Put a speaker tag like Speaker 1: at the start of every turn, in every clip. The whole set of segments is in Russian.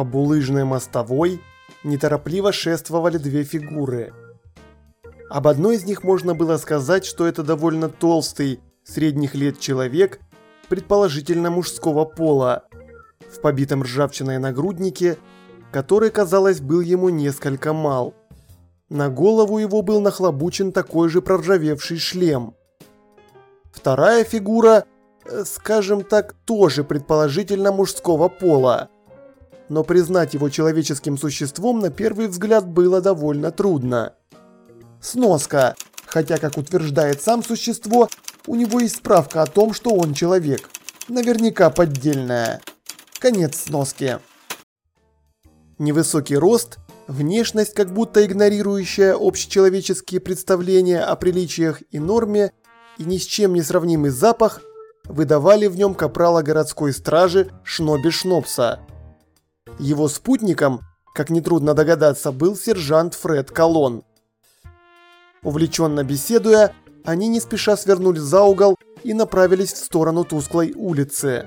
Speaker 1: По булыжной мостовой неторопливо шествовали две фигуры. Об одной из них можно было сказать, что это довольно толстый, средних лет человек, предположительно мужского пола, в побитом ржавчиной нагруднике, который, казалось, был ему несколько мал. На голову его был нахлобучен такой же проржавевший шлем. Вторая фигура, э, скажем так, тоже предположительно мужского пола. Но признать его человеческим существом на первый взгляд было довольно трудно. Сноска. Хотя, как утверждает сам существо, у него есть справка о том, что он человек. Наверняка поддельная. Конец сноски. Невысокий рост, внешность, как будто игнорирующая общечеловеческие представления о приличиях и норме, и ни с чем не сравнимый запах, выдавали в нем капрала городской стражи Шноби Шнопса. Его спутником, как нетрудно догадаться, был сержант Фред Колон. Увлеченно беседуя, они не спеша свернули за угол и направились в сторону тусклой улицы.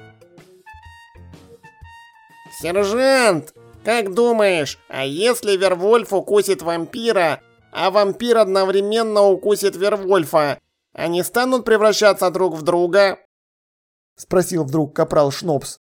Speaker 2: «Сержант, как думаешь, а если Вервольф укусит вампира, а вампир одновременно укусит Вервольфа, они станут превращаться друг в друга?»
Speaker 1: Спросил вдруг капрал Шнопс.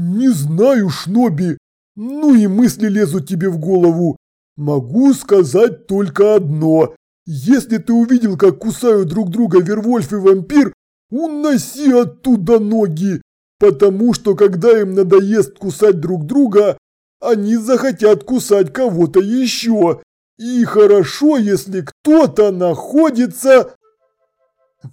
Speaker 3: «Не знаю, Шноби. Ну и мысли лезут тебе в голову. Могу сказать только одно. Если ты увидел, как кусают друг друга Вервольф и вампир, уноси оттуда ноги. Потому что когда им надоест кусать друг друга, они захотят кусать кого-то еще. И хорошо, если кто-то находится...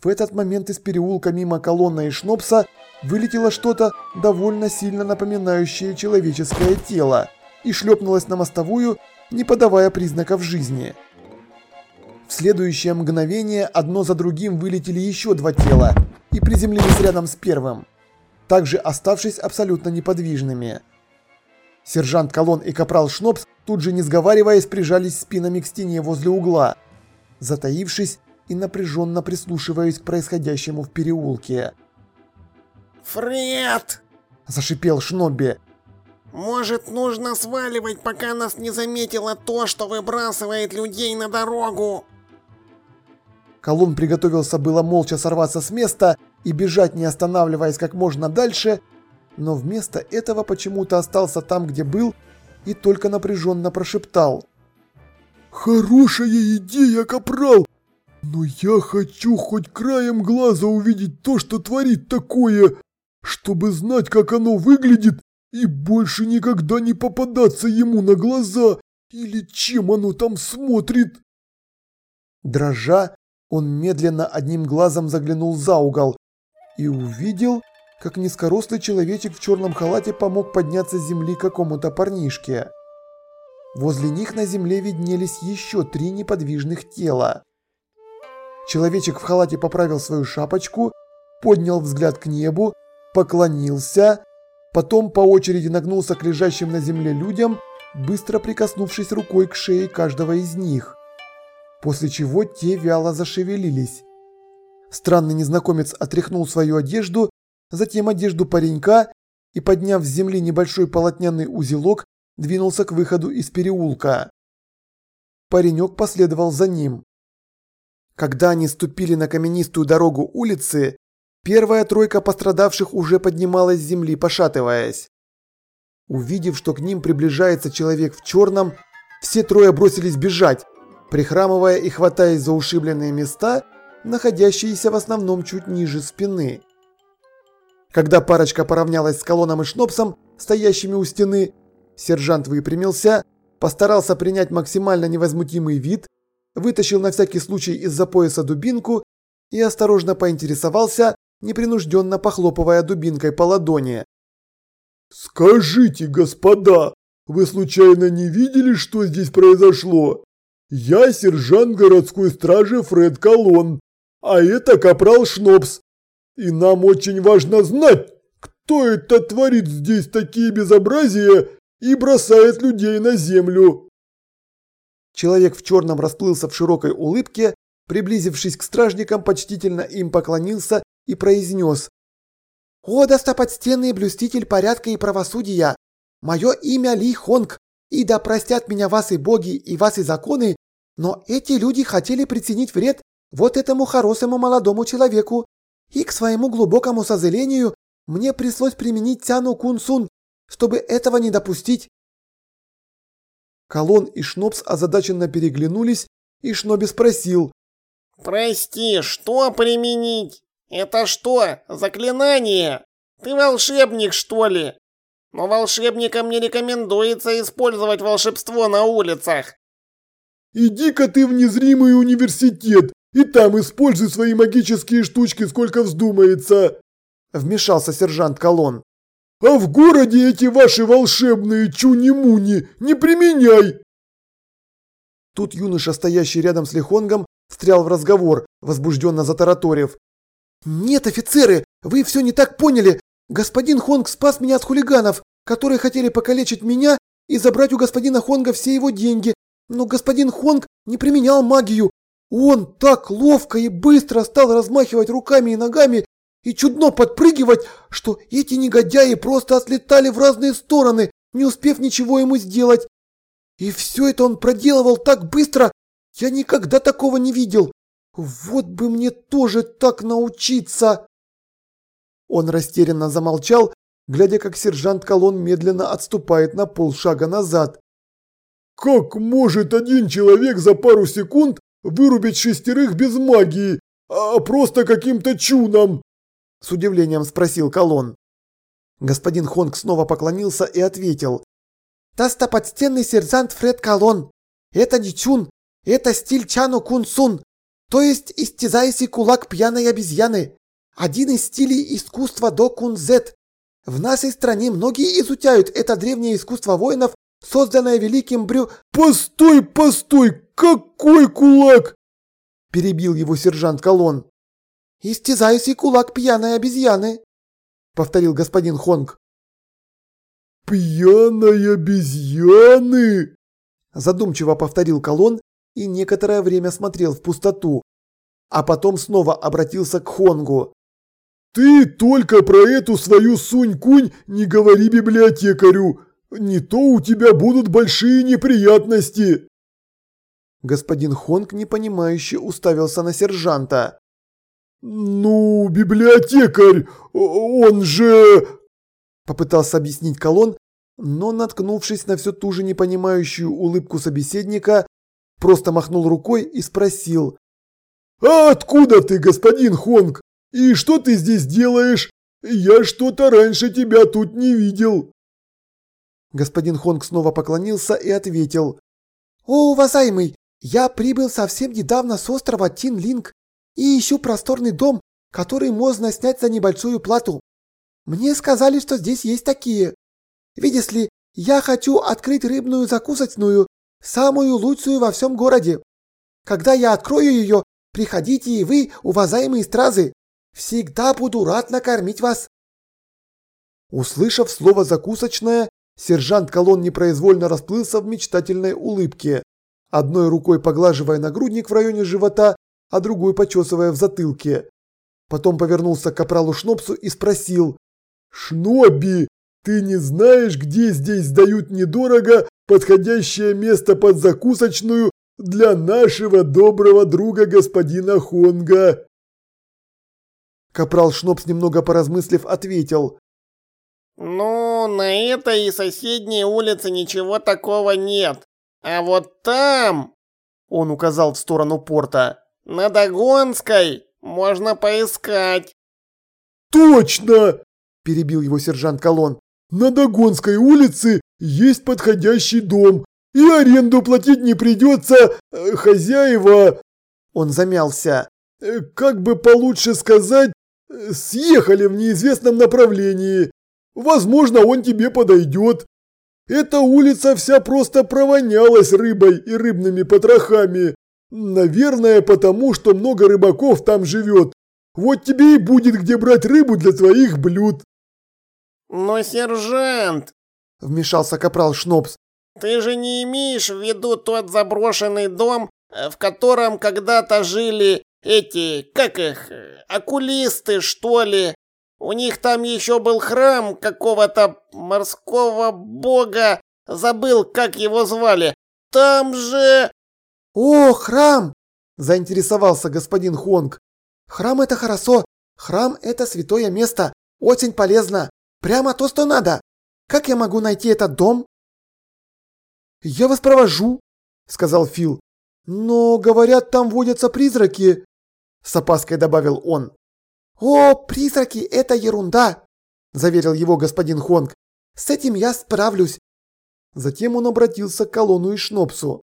Speaker 1: В этот момент из переулка мимо колонны и Шнопса вылетело что-то довольно сильно напоминающее человеческое тело и шлепнулось на мостовую, не подавая признаков жизни. В следующее мгновение одно за другим вылетели еще два тела и приземлились рядом с первым также оставшись абсолютно неподвижными. Сержант Колон и капрал Шнопс, тут же не сговариваясь, прижались спинами к стене возле угла, затаившись и напряженно прислушиваясь к происходящему в переулке.
Speaker 2: «Фред!»
Speaker 1: – зашипел Шнобби.
Speaker 2: «Может, нужно сваливать, пока нас не заметило то, что выбрасывает людей на дорогу?»
Speaker 1: Колун приготовился было молча сорваться с места и бежать, не останавливаясь как можно дальше, но вместо этого почему-то остался там, где был, и только напряженно прошептал.
Speaker 3: «Хорошая идея, Капрал! Но я хочу хоть краем глаза увидеть то, что творит такое, чтобы знать, как оно выглядит, и больше никогда не попадаться ему на глаза, или чем оно там смотрит!»
Speaker 1: Дрожа, он медленно одним глазом заглянул за угол и увидел, как низкорослый человечек в черном халате помог подняться с земли какому-то парнишке. Возле них на земле виднелись еще три неподвижных тела. Человечек в халате поправил свою шапочку, поднял взгляд к небу, поклонился, потом по очереди нагнулся к лежащим на земле людям, быстро прикоснувшись рукой к шее каждого из них после чего те вяло зашевелились. Странный незнакомец отряхнул свою одежду, затем одежду паренька и, подняв с земли небольшой полотняный узелок, двинулся к выходу из переулка. Паренек последовал за ним. Когда они ступили на каменистую дорогу улицы, первая тройка пострадавших уже поднималась с земли, пошатываясь. Увидев, что к ним приближается человек в черном, все трое бросились бежать, прихрамывая и хватаясь за ушибленные места, находящиеся в основном чуть ниже спины. Когда парочка поравнялась с колонном и шнопсом, стоящими у стены, сержант выпрямился, постарался принять максимально невозмутимый вид, вытащил на всякий случай из-за пояса дубинку и осторожно поинтересовался, непринужденно похлопывая дубинкой по ладони.
Speaker 3: «Скажите, господа, вы случайно не видели, что здесь произошло? Я сержант городской стражи Фред Колон, а это капрал Шнопс. И нам очень важно знать, кто это творит здесь такие безобразия и бросает людей на землю.
Speaker 1: Человек в черном расплылся в широкой улыбке, приблизившись к стражникам, почтительно им поклонился и произнес. «О, достопочтенный блюститель порядка и правосудия! Мое имя Ли Хонг, и да простят меня вас и боги, и вас и законы, но эти люди хотели причинить вред вот этому хорошему молодому человеку, и к своему глубокому сожалению мне пришлось применить Тяну Кунсун, чтобы этого не допустить. Колон и Шнобс озадаченно переглянулись, и Шноби спросил.
Speaker 2: «Прости, что применить? Это что, заклинание? Ты волшебник, что ли?» Но волшебникам не рекомендуется использовать волшебство на улицах.
Speaker 3: Иди-ка ты в незримый университет и там используй свои магические штучки, сколько вздумается.
Speaker 1: Вмешался сержант Колон.
Speaker 3: А в городе эти ваши волшебные чуни-муни не применяй.
Speaker 1: Тут юноша, стоящий рядом с Лихонгом, встрял в разговор, возбужденно затараторив. «Нет, офицеры, вы все не так поняли. Господин Хонг спас меня от хулиганов, которые хотели покалечить меня и забрать у господина Хонга все его деньги. Но господин Хонг не применял магию. Он так ловко и быстро стал размахивать руками и ногами и чудно подпрыгивать, что эти негодяи просто отлетали в разные стороны, не успев ничего ему сделать. И все это он проделывал так быстро, я никогда такого не видел. Вот бы мне тоже так научиться. Он растерянно замолчал, глядя, как сержант Колон медленно отступает на полшага назад.
Speaker 3: «Как может один человек за пару секунд вырубить шестерых без магии, а просто каким-то чуном?»
Speaker 1: С удивлением спросил Колон. Господин Хонг снова поклонился и ответил. «Достоподстенный сержант Фред Колон. Это не чун, это стиль Чану Кун Сун, то есть истязайся кулак пьяной обезьяны. Один из стилей искусства до кунзет. В нашей стране многие изучают это древнее искусство воинов, созданное великим Брю...
Speaker 3: «Постой, постой! Какой кулак?»
Speaker 1: Перебил его сержант Колон. «Истязаюсь и кулак пьяной обезьяны», повторил господин Хонг.
Speaker 3: «Пьяной обезьяны?»
Speaker 1: Задумчиво повторил Колон и некоторое время смотрел в пустоту, а потом снова обратился к Хонгу.
Speaker 3: Ты только про эту свою сунь-кунь не говори библиотекарю, не то у тебя будут большие неприятности.
Speaker 1: Господин Хонг непонимающе уставился на сержанта.
Speaker 3: «Ну, библиотекарь, он же...»
Speaker 1: Попытался объяснить Колон, но, наткнувшись на всю ту же непонимающую улыбку собеседника, просто махнул рукой и спросил.
Speaker 3: «А откуда ты, господин Хонг? «И что ты здесь делаешь? Я что-то раньше тебя тут не видел».
Speaker 1: Господин Хонг снова поклонился и ответил. «О, уважаемый, я прибыл совсем недавно с острова Тинлинг и ищу просторный дом, который можно снять за небольшую плату. Мне сказали, что здесь есть такие. Видишь ли, я хочу открыть рыбную закусочную, самую лучшую во всем городе. Когда я открою ее, приходите и вы, уважаемые стразы. Всегда буду рад накормить вас. Услышав слово «закусочная», сержант Колон непроизвольно расплылся в мечтательной улыбке, одной рукой поглаживая нагрудник в районе живота, а другой почесывая в затылке. Потом повернулся к капралу Шнопсу и спросил.
Speaker 3: «Шноби, ты не знаешь, где здесь дают недорого подходящее место под закусочную для нашего доброго друга господина Хонга?»
Speaker 1: Капрал Шнопс, немного поразмыслив, ответил.
Speaker 2: «Ну, на этой и соседней улице ничего такого нет. А вот там...» Он указал в сторону порта. «На Дагонской можно поискать».
Speaker 3: «Точно!» – перебил его сержант Колон. «На Дагонской улице есть подходящий дом, и аренду платить не придется, э, хозяева...» Он замялся. Э, «Как бы получше сказать, съехали в неизвестном направлении. Возможно, он тебе подойдет. Эта улица вся просто провонялась рыбой и рыбными потрохами. Наверное, потому что много рыбаков там живет. Вот тебе и будет где брать рыбу для твоих блюд.
Speaker 2: Но, сержант,
Speaker 1: вмешался капрал Шнопс,
Speaker 2: ты же не имеешь в виду тот заброшенный дом, в котором когда-то жили эти, как их, окулисты, что ли? У них там еще был храм какого-то морского бога. Забыл, как его звали. Там же...
Speaker 1: О, храм! Заинтересовался господин Хонг. Храм это хорошо. Храм это святое место. Очень полезно. Прямо то, что надо. Как я могу найти этот дом? Я вас провожу, сказал Фил. Но, говорят, там водятся призраки, с опаской добавил он. «О, призраки – это ерунда!» – заверил его господин Хонг. «С этим я справлюсь!» Затем он обратился к колонну и Шнопсу.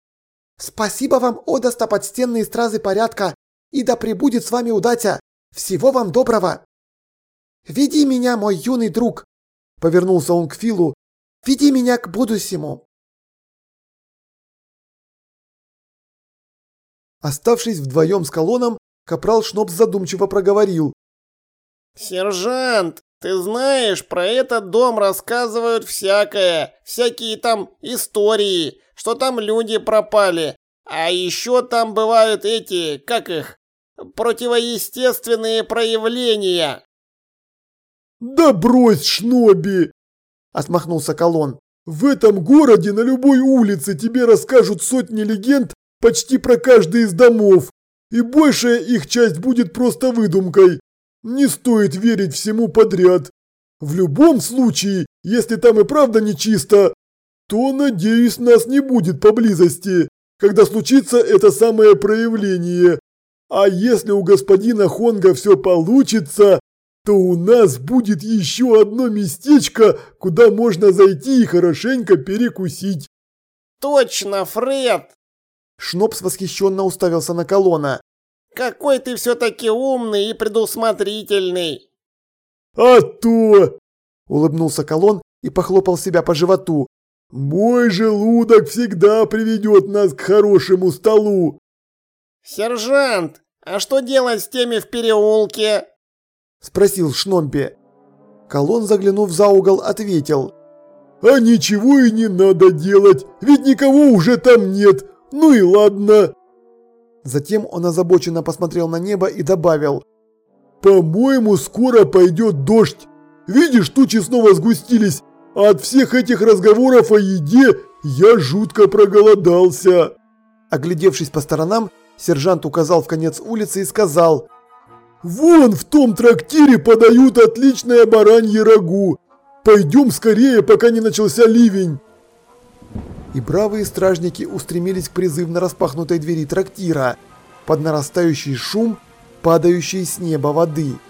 Speaker 1: «Спасибо вам, о достоподстенные стразы порядка, и да пребудет с вами удача! Всего вам доброго!» «Веди меня, мой юный друг!» – повернулся он к Филу. «Веди меня к будущему!» Оставшись вдвоем с колонном, капрал Шнопс задумчиво проговорил.
Speaker 2: «Сержант, ты знаешь, про этот дом рассказывают всякое, всякие там истории, что там люди пропали. А еще там бывают эти, как их, противоестественные проявления».
Speaker 3: «Да брось, Шноби!» – отмахнулся Колон. «В этом городе на любой улице тебе расскажут сотни легенд почти про каждый из домов, и большая их часть будет просто выдумкой. Не стоит верить всему подряд. В любом случае, если там и правда нечисто, то, надеюсь, нас не будет поблизости, когда случится это самое проявление. А если у господина Хонга все получится, то у нас будет еще одно местечко, куда можно зайти и хорошенько перекусить.
Speaker 2: Точно, Фред!
Speaker 1: Шнопс восхищенно уставился на колонна.
Speaker 2: Какой ты все-таки умный и предусмотрительный!»
Speaker 3: «А то!»
Speaker 1: – улыбнулся Колон и похлопал себя по животу.
Speaker 3: «Мой желудок всегда приведет нас к хорошему столу!»
Speaker 2: «Сержант, а что делать с теми в переулке?»
Speaker 1: – спросил Шномпе. Колон, заглянув за угол, ответил.
Speaker 3: «А ничего и не надо делать, ведь никого уже там нет, ну и ладно!»
Speaker 1: Затем он озабоченно посмотрел на небо и добавил.
Speaker 3: «По-моему, скоро пойдет дождь. Видишь, тучи снова сгустились, а от всех этих разговоров о еде я жутко проголодался».
Speaker 1: Оглядевшись по сторонам, сержант указал в конец улицы и сказал.
Speaker 3: «Вон в том трактире подают отличное баранье рагу. Пойдем скорее, пока не начался ливень»
Speaker 1: и бравые стражники устремились к призывно распахнутой двери трактира. Под нарастающий шум, падающей с неба воды –